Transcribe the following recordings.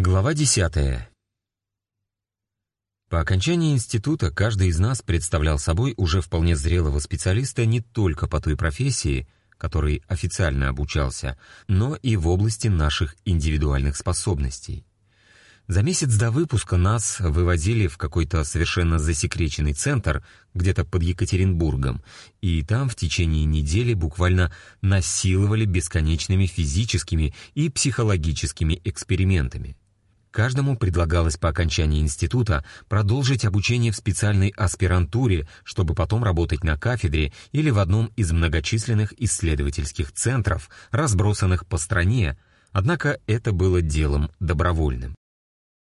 Глава 10. По окончании института каждый из нас представлял собой уже вполне зрелого специалиста не только по той профессии, которой официально обучался, но и в области наших индивидуальных способностей. За месяц до выпуска нас выводили в какой-то совершенно засекреченный центр, где-то под Екатеринбургом, и там в течение недели буквально насиловали бесконечными физическими и психологическими экспериментами. Каждому предлагалось по окончании института продолжить обучение в специальной аспирантуре, чтобы потом работать на кафедре или в одном из многочисленных исследовательских центров, разбросанных по стране, однако это было делом добровольным.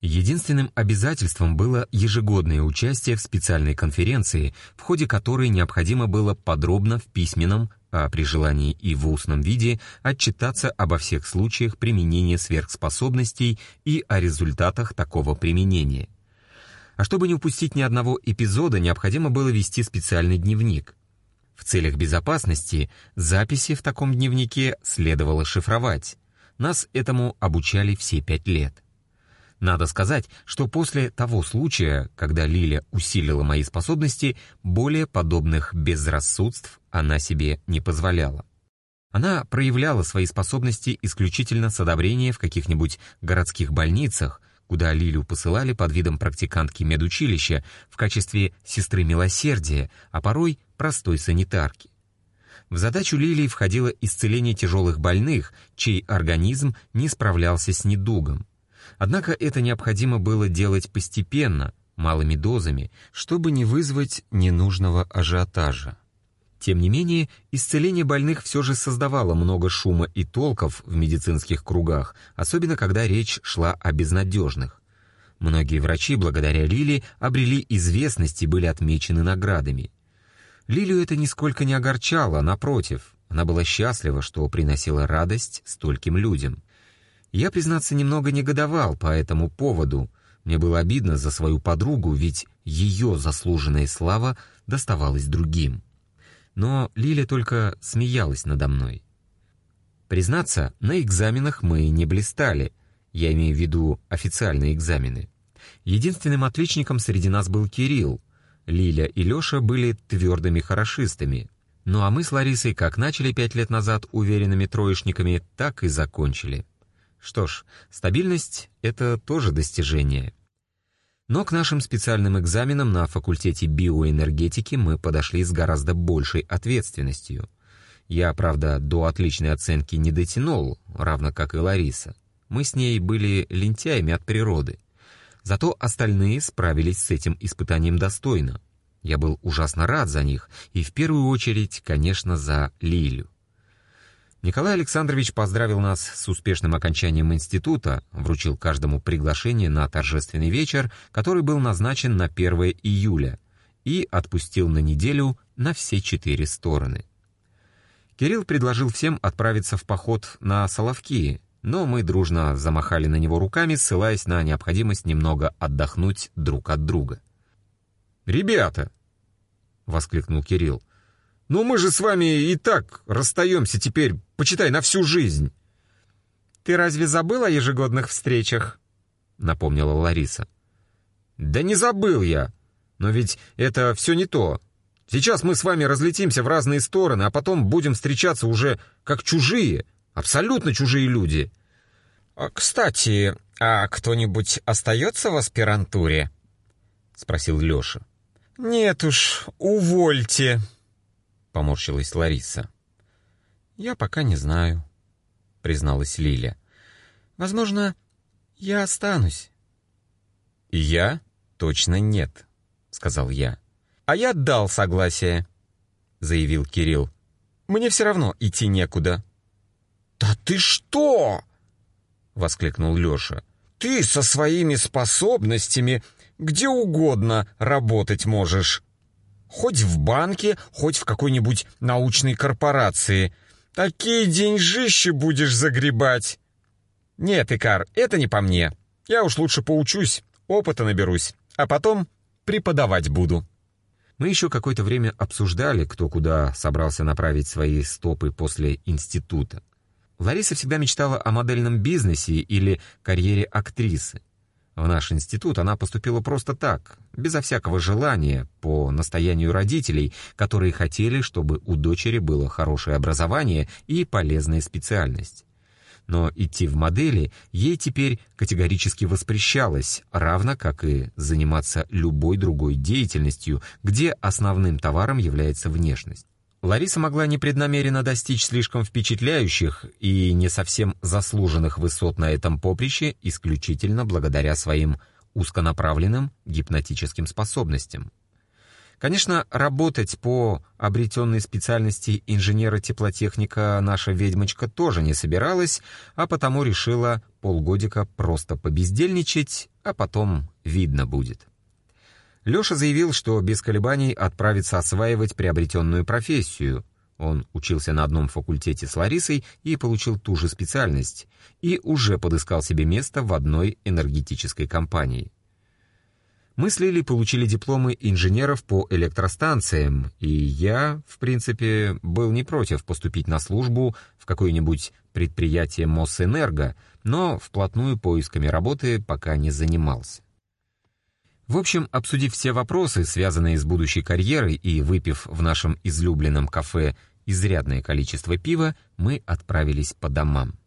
Единственным обязательством было ежегодное участие в специальной конференции, в ходе которой необходимо было подробно в письменном, а при желании и в устном виде отчитаться обо всех случаях применения сверхспособностей и о результатах такого применения. А чтобы не упустить ни одного эпизода, необходимо было вести специальный дневник. В целях безопасности записи в таком дневнике следовало шифровать. Нас этому обучали все пять лет. Надо сказать, что после того случая, когда Лиля усилила мои способности, более подобных безрассудств она себе не позволяла. Она проявляла свои способности исключительно с одобрения в каких-нибудь городских больницах, куда Лилю посылали под видом практикантки медучилища в качестве сестры милосердия, а порой простой санитарки. В задачу Лилии входило исцеление тяжелых больных, чей организм не справлялся с недугом. Однако это необходимо было делать постепенно, малыми дозами, чтобы не вызвать ненужного ажиотажа. Тем не менее, исцеление больных все же создавало много шума и толков в медицинских кругах, особенно когда речь шла о безнадежных. Многие врачи, благодаря Лили, обрели известность и были отмечены наградами. Лилию это нисколько не огорчало, напротив, она была счастлива, что приносила радость стольким людям. Я, признаться, немного негодовал по этому поводу. Мне было обидно за свою подругу, ведь ее заслуженная слава доставалась другим. Но Лиля только смеялась надо мной. Признаться, на экзаменах мы не блистали. Я имею в виду официальные экзамены. Единственным отличником среди нас был Кирилл. Лиля и Леша были твердыми хорошистами. Ну а мы с Ларисой как начали пять лет назад уверенными троечниками, так и закончили. Что ж, стабильность — это тоже достижение. Но к нашим специальным экзаменам на факультете биоэнергетики мы подошли с гораздо большей ответственностью. Я, правда, до отличной оценки не дотянул, равно как и Лариса. Мы с ней были лентяями от природы. Зато остальные справились с этим испытанием достойно. Я был ужасно рад за них, и в первую очередь, конечно, за Лилю. Николай Александрович поздравил нас с успешным окончанием института, вручил каждому приглашение на торжественный вечер, который был назначен на 1 июля, и отпустил на неделю на все четыре стороны. Кирилл предложил всем отправиться в поход на Соловки, но мы дружно замахали на него руками, ссылаясь на необходимость немного отдохнуть друг от друга. «Ребята!» — воскликнул Кирилл. «Ну мы же с вами и так расстаемся теперь почитай, на всю жизнь». «Ты разве забыл о ежегодных встречах?» — напомнила Лариса. «Да не забыл я. Но ведь это все не то. Сейчас мы с вами разлетимся в разные стороны, а потом будем встречаться уже как чужие, абсолютно чужие люди». А, «Кстати, а кто-нибудь остается в аспирантуре?» — спросил Леша. «Нет уж, увольте», — поморщилась Лариса. «Я пока не знаю», — призналась Лиля. «Возможно, я останусь». «Я? Точно нет», — сказал я. «А я дал согласие», — заявил Кирилл. «Мне все равно идти некуда». «Да ты что?» — воскликнул Леша. «Ты со своими способностями где угодно работать можешь. Хоть в банке, хоть в какой-нибудь научной корпорации. Такие деньжищи будешь загребать!» «Нет, Икар, это не по мне. Я уж лучше поучусь, опыта наберусь, а потом преподавать буду». Мы еще какое-то время обсуждали, кто куда собрался направить свои стопы после института. Лариса всегда мечтала о модельном бизнесе или карьере актрисы. В наш институт она поступила просто так, безо всякого желания, по настоянию родителей, которые хотели, чтобы у дочери было хорошее образование и полезная специальность. Но идти в модели ей теперь категорически воспрещалось, равно как и заниматься любой другой деятельностью, где основным товаром является внешность. Лариса могла непреднамеренно достичь слишком впечатляющих и не совсем заслуженных высот на этом поприще исключительно благодаря своим узконаправленным гипнотическим способностям. Конечно, работать по обретенной специальности инженера-теплотехника наша ведьмочка тоже не собиралась, а потому решила полгодика просто побездельничать, а потом видно будет. Леша заявил, что без колебаний отправится осваивать приобретенную профессию. Он учился на одном факультете с Ларисой и получил ту же специальность, и уже подыскал себе место в одной энергетической компании. Мы с Лили получили дипломы инженеров по электростанциям, и я, в принципе, был не против поступить на службу в какое-нибудь предприятие Мосэнерго, но вплотную поисками работы пока не занимался. В общем, обсудив все вопросы, связанные с будущей карьерой, и выпив в нашем излюбленном кафе изрядное количество пива, мы отправились по домам.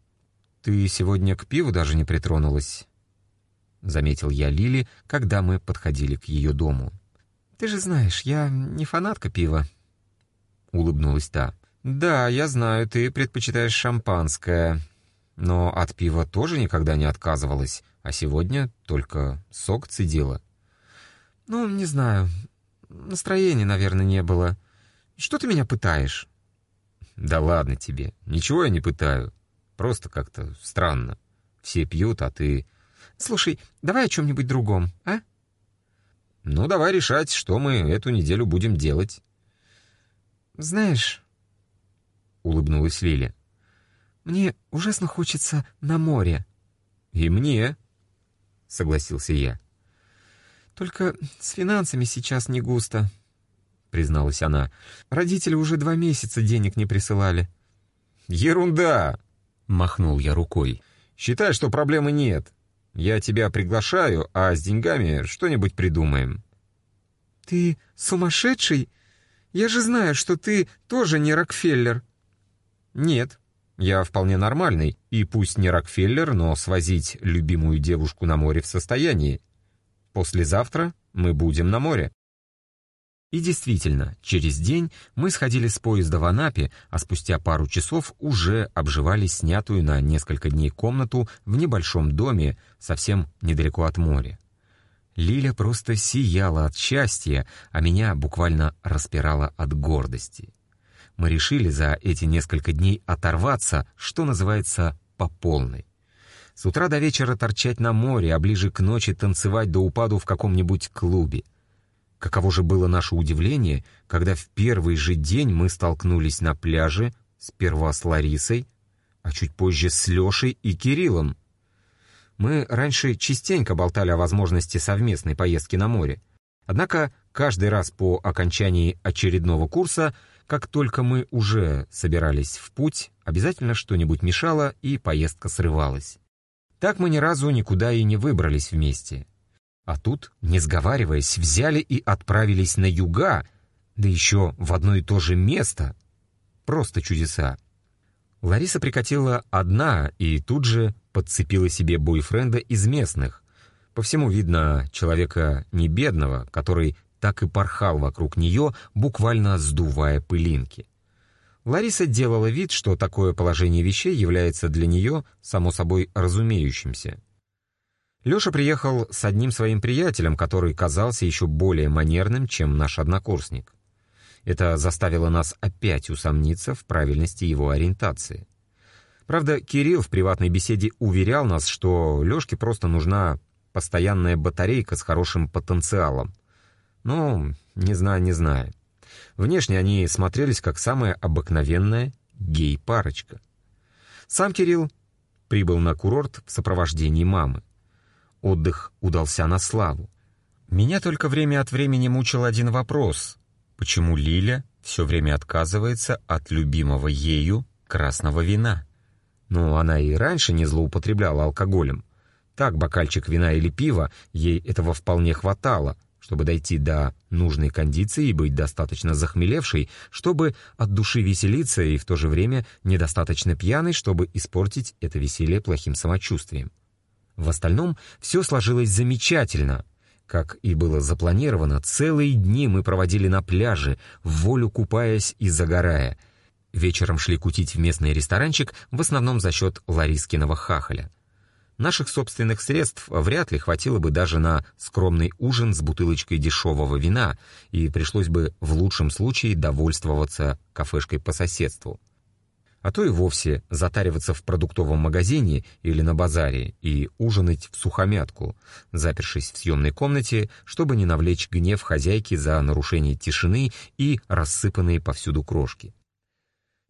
«Ты сегодня к пиву даже не притронулась?» — заметил я Лили, когда мы подходили к ее дому. «Ты же знаешь, я не фанатка пива», — улыбнулась та. «Да, я знаю, ты предпочитаешь шампанское, но от пива тоже никогда не отказывалась, а сегодня только сок цедила». «Ну, не знаю. Настроения, наверное, не было. Что ты меня пытаешь?» «Да ладно тебе. Ничего я не пытаю. Просто как-то странно. Все пьют, а ты...» «Слушай, давай о чем-нибудь другом, а?» «Ну, давай решать, что мы эту неделю будем делать». «Знаешь...» — улыбнулась Лиля. «Мне ужасно хочется на море». «И мне», — согласился я. «Только с финансами сейчас не густо», — призналась она. «Родители уже два месяца денег не присылали». «Ерунда!» — махнул я рукой. «Считай, что проблемы нет. Я тебя приглашаю, а с деньгами что-нибудь придумаем». «Ты сумасшедший? Я же знаю, что ты тоже не Рокфеллер». «Нет, я вполне нормальный, и пусть не Рокфеллер, но свозить любимую девушку на море в состоянии. Послезавтра мы будем на море. И действительно, через день мы сходили с поезда в Анапе, а спустя пару часов уже обживали снятую на несколько дней комнату в небольшом доме, совсем недалеко от моря. Лиля просто сияла от счастья, а меня буквально распирала от гордости. Мы решили за эти несколько дней оторваться, что называется, по полной. С утра до вечера торчать на море, а ближе к ночи танцевать до упаду в каком-нибудь клубе. Каково же было наше удивление, когда в первый же день мы столкнулись на пляже сперва с Ларисой, а чуть позже с Лешей и Кириллом. Мы раньше частенько болтали о возможности совместной поездки на море. Однако каждый раз по окончании очередного курса, как только мы уже собирались в путь, обязательно что-нибудь мешало, и поездка срывалась. Так мы ни разу никуда и не выбрались вместе. А тут, не сговариваясь, взяли и отправились на юга, да еще в одно и то же место. Просто чудеса. Лариса прикатила одна и тут же подцепила себе бойфренда из местных. По всему видно человека не бедного, который так и порхал вокруг нее, буквально сдувая пылинки. Лариса делала вид, что такое положение вещей является для нее, само собой, разумеющимся. Леша приехал с одним своим приятелем, который казался еще более манерным, чем наш однокурсник. Это заставило нас опять усомниться в правильности его ориентации. Правда, Кирилл в приватной беседе уверял нас, что Лешке просто нужна постоянная батарейка с хорошим потенциалом. Ну, не знаю, не знаю. Внешне они смотрелись как самая обыкновенная гей-парочка. Сам Кирилл прибыл на курорт в сопровождении мамы. Отдых удался на славу. Меня только время от времени мучил один вопрос. Почему Лиля все время отказывается от любимого ею красного вина? Но она и раньше не злоупотребляла алкоголем. Так, бокальчик вина или пива, ей этого вполне хватало, чтобы дойти до нужной кондиции и быть достаточно захмелевшей, чтобы от души веселиться и в то же время недостаточно пьяной, чтобы испортить это веселье плохим самочувствием. В остальном все сложилось замечательно. Как и было запланировано, целые дни мы проводили на пляже, в волю купаясь и загорая. Вечером шли кутить в местный ресторанчик, в основном за счет Ларискиного хахаля. Наших собственных средств вряд ли хватило бы даже на скромный ужин с бутылочкой дешевого вина, и пришлось бы в лучшем случае довольствоваться кафешкой по соседству. А то и вовсе затариваться в продуктовом магазине или на базаре и ужинать в сухомятку, запершись в съемной комнате, чтобы не навлечь гнев хозяйки за нарушение тишины и рассыпанные повсюду крошки.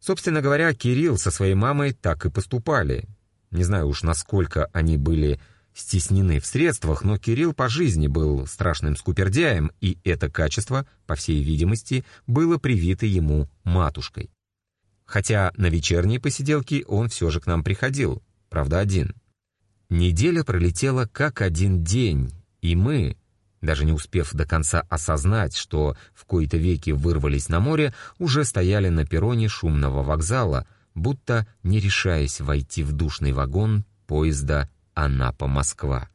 Собственно говоря, Кирилл со своей мамой так и поступали, не знаю уж, насколько они были стеснены в средствах, но Кирилл по жизни был страшным скупердяем, и это качество, по всей видимости, было привито ему матушкой. Хотя на вечерние посиделки он все же к нам приходил, правда один. Неделя пролетела как один день, и мы, даже не успев до конца осознать, что в кои-то веки вырвались на море, уже стояли на перроне шумного вокзала — будто не решаясь войти в душный вагон поезда Анапа-Москва.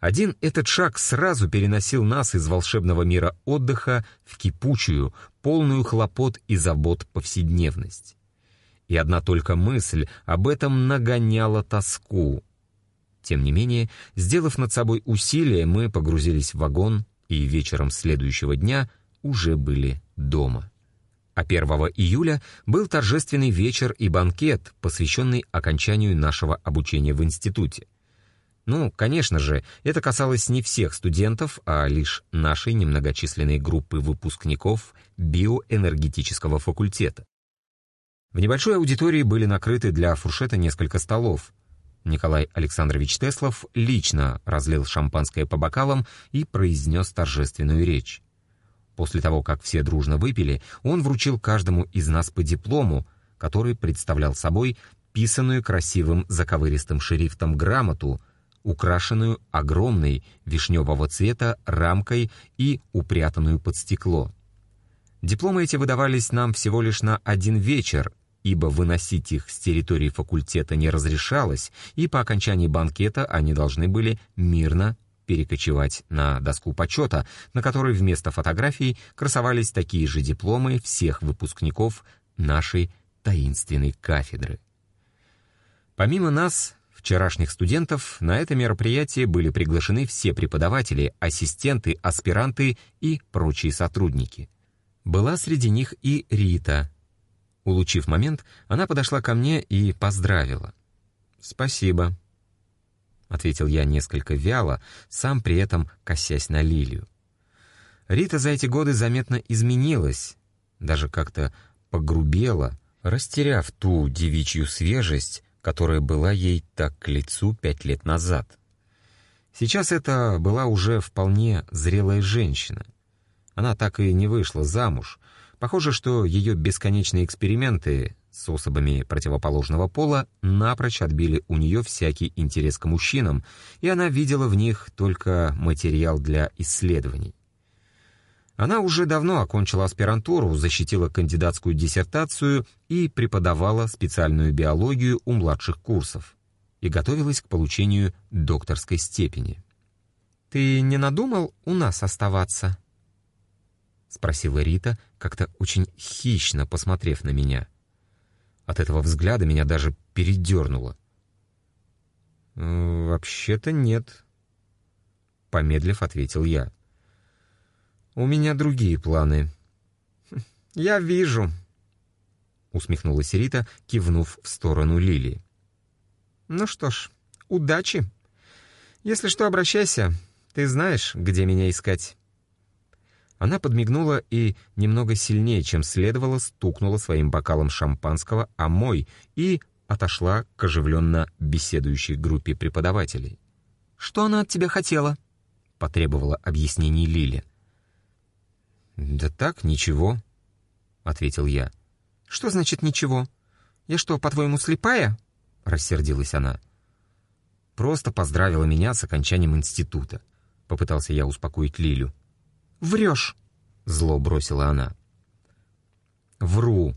Один этот шаг сразу переносил нас из волшебного мира отдыха в кипучую, полную хлопот и забот повседневность. И одна только мысль об этом нагоняла тоску. Тем не менее, сделав над собой усилие, мы погрузились в вагон и вечером следующего дня уже были дома а 1 июля был торжественный вечер и банкет, посвященный окончанию нашего обучения в институте. Ну, конечно же, это касалось не всех студентов, а лишь нашей немногочисленной группы выпускников биоэнергетического факультета. В небольшой аудитории были накрыты для фуршета несколько столов. Николай Александрович Теслов лично разлил шампанское по бокалам и произнес торжественную речь. После того, как все дружно выпили, он вручил каждому из нас по диплому, который представлял собой писанную красивым заковыристым шрифтом грамоту, украшенную огромной вишневого цвета рамкой и упрятанную под стекло. Дипломы эти выдавались нам всего лишь на один вечер, ибо выносить их с территории факультета не разрешалось, и по окончании банкета они должны были мирно перекочевать на доску почета, на которой вместо фотографий красовались такие же дипломы всех выпускников нашей таинственной кафедры. Помимо нас, вчерашних студентов, на это мероприятие были приглашены все преподаватели, ассистенты, аспиранты и прочие сотрудники. Была среди них и Рита. Улучив момент, она подошла ко мне и поздравила. «Спасибо», — ответил я несколько вяло, сам при этом косясь на Лилию. Рита за эти годы заметно изменилась, даже как-то погрубела, растеряв ту девичью свежесть, которая была ей так к лицу пять лет назад. Сейчас это была уже вполне зрелая женщина. Она так и не вышла замуж. Похоже, что ее бесконечные эксперименты с особами противоположного пола напрочь отбили у нее всякий интерес к мужчинам, и она видела в них только материал для исследований. Она уже давно окончила аспирантуру, защитила кандидатскую диссертацию и преподавала специальную биологию у младших курсов и готовилась к получению докторской степени. «Ты не надумал у нас оставаться?» — спросила Рита, как-то очень хищно посмотрев на меня — от этого взгляда меня даже передернуло. «Э, «Вообще-то нет», — помедлив ответил я. «У меня другие планы». «Хм, «Я вижу», — усмехнулась Рита, кивнув в сторону Лилии. «Ну что ж, удачи. Если что, обращайся. Ты знаешь, где меня искать». Она подмигнула и немного сильнее, чем следовало, стукнула своим бокалом шампанского о мой и отошла к оживленно беседующей группе преподавателей. «Что она от тебя хотела?» — потребовала объяснений Лили. «Да так, ничего», — ответил я. «Что значит «ничего»? Я что, по-твоему, слепая?» — рассердилась она. Просто поздравила меня с окончанием института. Попытался я успокоить Лилю. «Врешь!» — зло бросила она. «Вру!»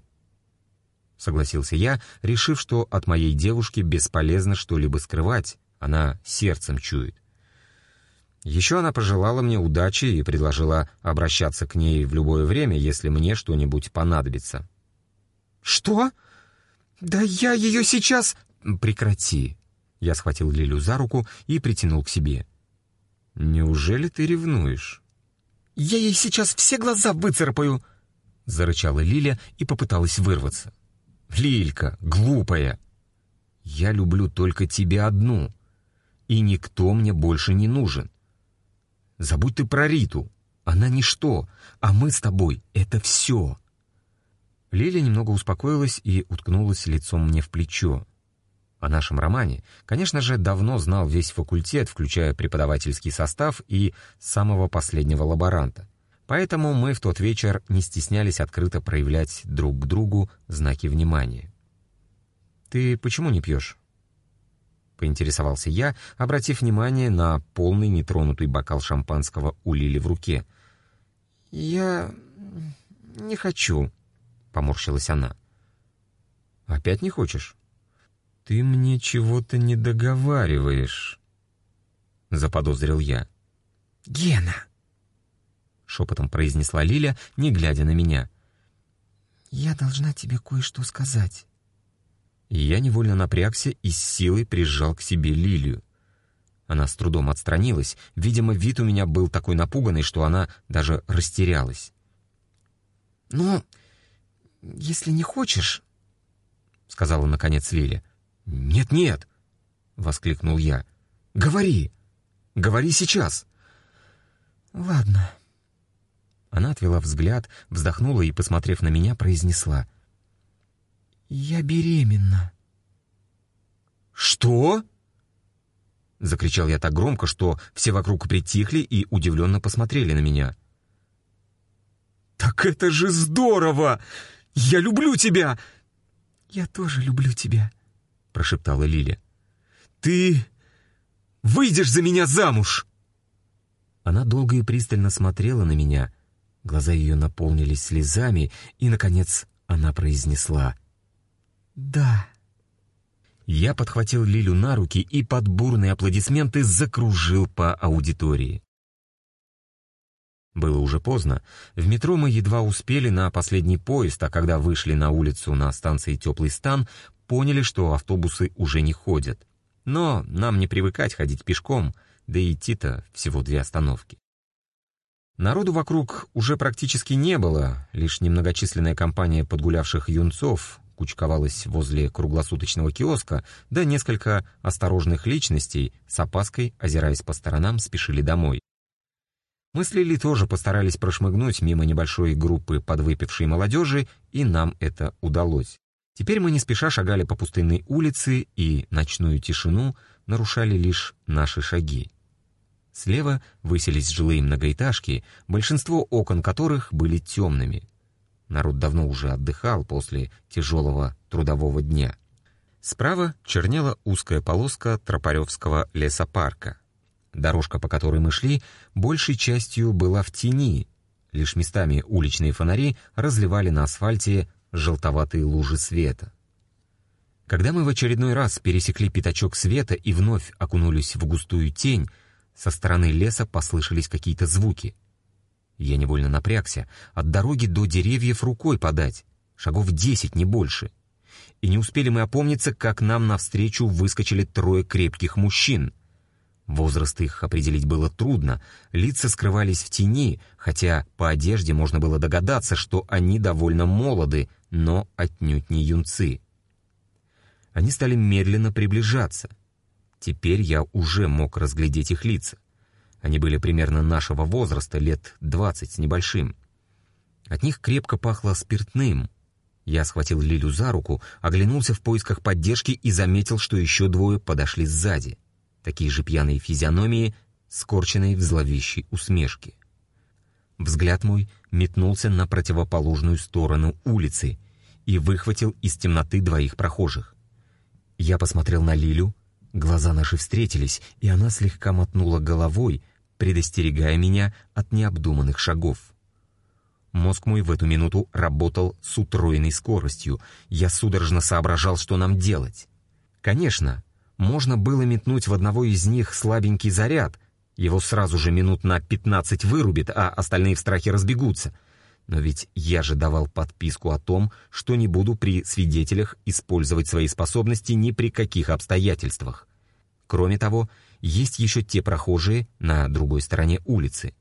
— согласился я, решив, что от моей девушки бесполезно что-либо скрывать, она сердцем чует. Еще она пожелала мне удачи и предложила обращаться к ней в любое время, если мне что-нибудь понадобится. «Что? Да я ее сейчас...» «Прекрати!» Я схватил Лилю за руку и притянул к себе. «Неужели ты ревнуешь?» «Я ей сейчас все глаза выцарапаю!» Зарычала Лиля и попыталась вырваться. «Лилька, глупая! Я люблю только тебя одну, и никто мне больше не нужен. Забудь ты про Риту. Она ничто, а мы с тобой — это все. Лиля немного успокоилась и уткнулась лицом мне в плечо. О нашем романе, конечно же, давно знал весь факультет, включая преподавательский состав и самого последнего лаборанта. Поэтому мы в тот вечер не стеснялись открыто проявлять друг к другу знаки внимания. «Ты почему не пьешь?» поинтересовался я, обратив внимание на полный нетронутый бокал шампанского у Лили в руке. «Я не хочу», — поморщилась она. «Опять не хочешь?» «Ты мне чего-то не договариваешь», — заподозрил я. «Гена!» — шепотом произнесла Лиля, не глядя на меня. «Я должна тебе кое-что сказать» я невольно напрягся и с силой прижал к себе Лилию. Она с трудом отстранилась, видимо, вид у меня был такой напуганный, что она даже растерялась. «Ну, если не хочешь...» — сказала наконец Лиля. «Нет-нет!» — воскликнул я. «Говори! Говори сейчас!» «Ладно». Она отвела взгляд, вздохнула и, посмотрев на меня, произнесла — «Я беременна». «Что?» Закричал я так громко, что все вокруг притихли и удивленно посмотрели на меня. «Так это же здорово! Я люблю тебя!» «Я тоже люблю тебя», — прошептала Лиля. «Ты выйдешь за меня замуж!» Она долго и пристально смотрела на меня. Глаза ее наполнились слезами, и, наконец, она произнесла. «Да». Я подхватил Лилю на руки и под бурные аплодисменты закружил по аудитории. Было уже поздно. В метро мы едва успели на последний поезд, а когда вышли на улицу на станции «Теплый стан», поняли, что автобусы уже не ходят. Но нам не привыкать ходить пешком, да и идти-то всего две остановки. Народу вокруг уже практически не было, лишь немногочисленная компания подгулявших юнцов, кучковалась возле круглосуточного киоска, да несколько осторожных личностей, с опаской, озираясь по сторонам, спешили домой. Мы с Лили тоже постарались прошмыгнуть мимо небольшой группы подвыпившей молодежи, и нам это удалось. Теперь мы не спеша шагали по пустынной улице, и ночную тишину нарушали лишь наши шаги. Слева высились жилые многоэтажки, большинство окон которых были темными. Народ давно уже отдыхал после тяжелого трудового дня. Справа чернела узкая полоска Тропаревского лесопарка. Дорожка, по которой мы шли, большей частью была в тени. Лишь местами уличные фонари разливали на асфальте желтоватые лужи света. Когда мы в очередной раз пересекли пятачок света и вновь окунулись в густую тень, со стороны леса послышались какие-то звуки. Я невольно напрягся. От дороги до деревьев рукой подать. Шагов десять, не больше. И не успели мы опомниться, как нам навстречу выскочили трое крепких мужчин. Возраст их определить было трудно, лица скрывались в тени, хотя по одежде можно было догадаться, что они довольно молоды, но отнюдь не юнцы. Они стали медленно приближаться. Теперь я уже мог разглядеть их лица. Они были примерно нашего возраста, лет двадцать с небольшим. От них крепко пахло спиртным. Я схватил Лилю за руку, оглянулся в поисках поддержки и заметил, что еще двое подошли сзади. Такие же пьяные физиономии, скорченные в зловещей усмешке. Взгляд мой метнулся на противоположную сторону улицы, и выхватил из темноты двоих прохожих. Я посмотрел на Лилю, глаза наши встретились, и она слегка мотнула головой, предостерегая меня от необдуманных шагов. Мозг мой в эту минуту работал с утроенной скоростью. Я судорожно соображал, что нам делать. Конечно, можно было метнуть в одного из них слабенький заряд. Его сразу же минут на пятнадцать вырубит, а остальные в страхе разбегутся. Но ведь я же давал подписку о том, что не буду при свидетелях использовать свои способности ни при каких обстоятельствах. Кроме того, есть еще те прохожие на другой стороне улицы.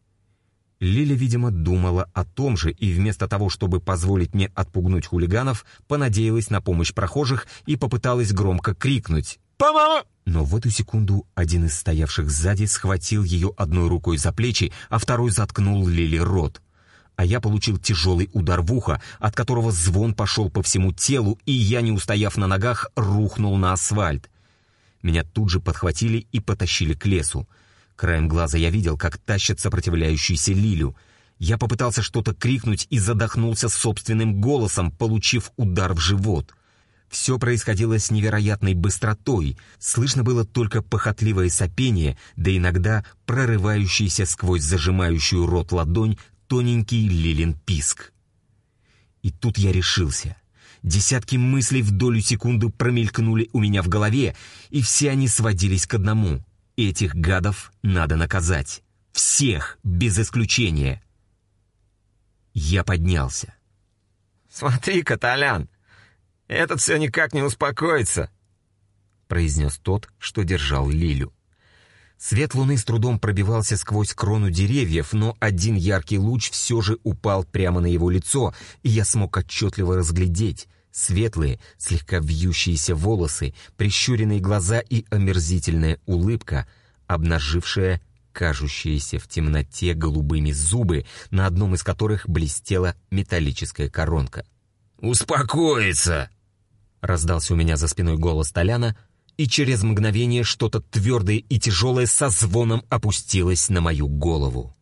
Лиля, видимо, думала о том же и вместо того, чтобы позволить мне отпугнуть хулиганов, понадеялась на помощь прохожих и попыталась громко крикнуть «Помогу!». Но в эту секунду один из стоявших сзади схватил ее одной рукой за плечи, а второй заткнул Лили рот. А я получил тяжелый удар в ухо, от которого звон пошел по всему телу, и я, не устояв на ногах, рухнул на асфальт. Меня тут же подхватили и потащили к лесу. Краем глаза я видел, как тащат сопротивляющуюся Лилю. Я попытался что-то крикнуть и задохнулся собственным голосом, получив удар в живот. Все происходило с невероятной быстротой. Слышно было только похотливое сопение, да иногда прорывающийся сквозь зажимающую рот ладонь тоненький Лилин писк. И тут я решился. Десятки мыслей в долю секунды промелькнули у меня в голове, и все они сводились к одному — Этих гадов надо наказать. Всех, без исключения. Я поднялся. «Смотри, Каталян, этот все никак не успокоится», произнес тот, что держал Лилю. Свет луны с трудом пробивался сквозь крону деревьев, но один яркий луч все же упал прямо на его лицо, и я смог отчетливо разглядеть — Светлые, слегка вьющиеся волосы, прищуренные глаза и омерзительная улыбка, обнажившая кажущиеся в темноте голубыми зубы, на одном из которых блестела металлическая коронка. «Успокоиться!» Раздался у меня за спиной голос Толяна, и через мгновение что-то твердое и тяжелое со звоном опустилось на мою голову.